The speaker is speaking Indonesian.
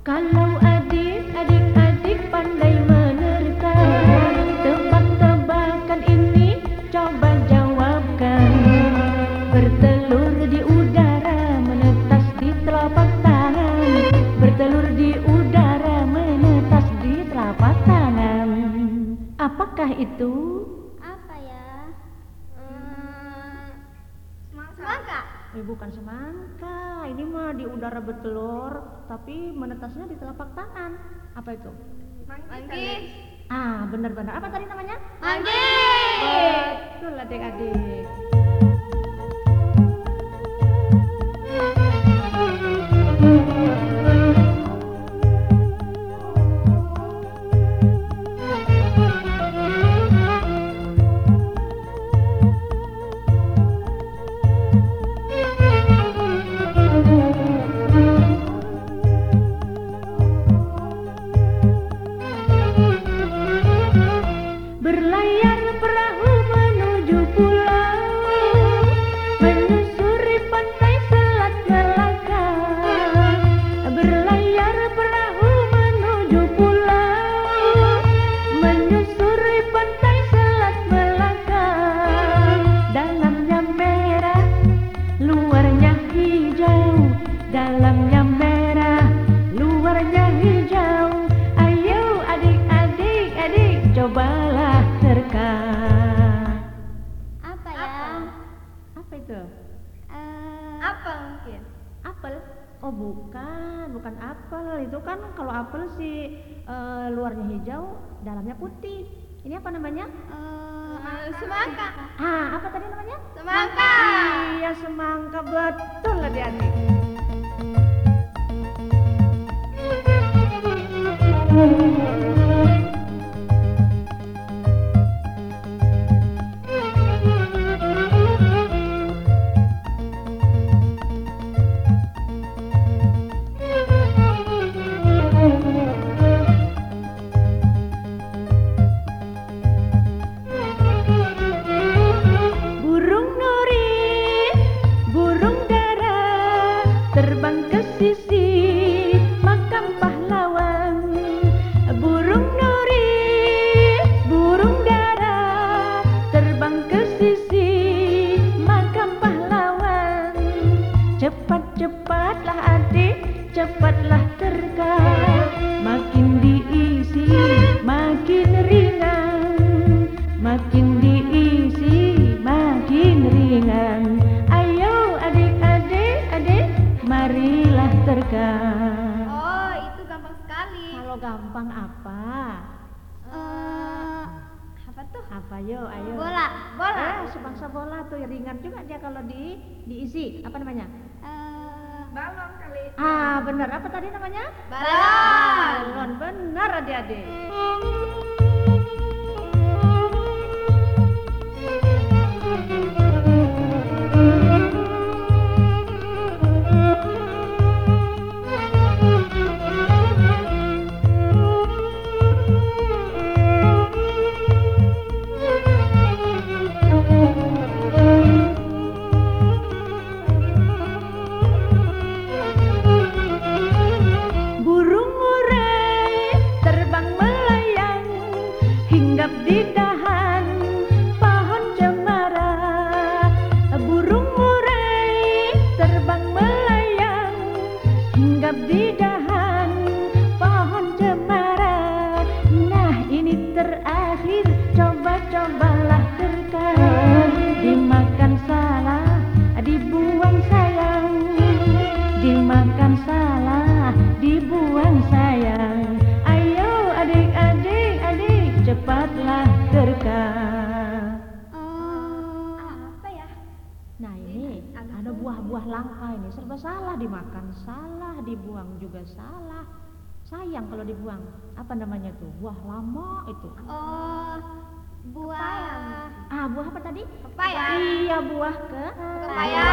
Kalau adik-adik adik pandai menerka Tebak-tebakan ini coba jawabkan Bertelur di udara menetas di telapak tangan Bertelur di udara menetas di telapak tangan Apakah itu? Apa ya? Hmm, semangka? Eh, bukan semangka ini mah di udara bertelur tapi menetasnya di telapak tangan Apa itu? Manggis. Ah, benar-benar. Apa tadi namanya? Manggis. Betul adik-adik. Apa itu? Eh, Apa mungkin? Apel? Oh bukan, bukan apel. Itu kan kalau apel sih eh, luarnya hijau, dalamnya putih. Ini apa namanya? eh, semangka. Ah, apa tadi namanya? Semangka. Iya semangka betul adik-adik. Burung terbang ke sisi makam pahlawan. Burung nuri, burung dara terbang ke sisi terka Oh, itu gampang sekali. Kalau gampang apa? eh, Apa tuh? Apa yo, ayo bola. Bola. Eh, sebangsa bola tuh ringan juga dia kalau di diisi Apa namanya? Eh, Balon kali. Ah, benar. Apa tadi namanya? Balon. Balon. Benar adik-adik. Burung hinggap di buah-buah langka ini serba salah dimakan salah dibuang juga salah sayang kalau dibuang apa namanya tuh buah lama itu oh, buah. ah buah apa tadi Pepaya. iya buah ke Pepaya.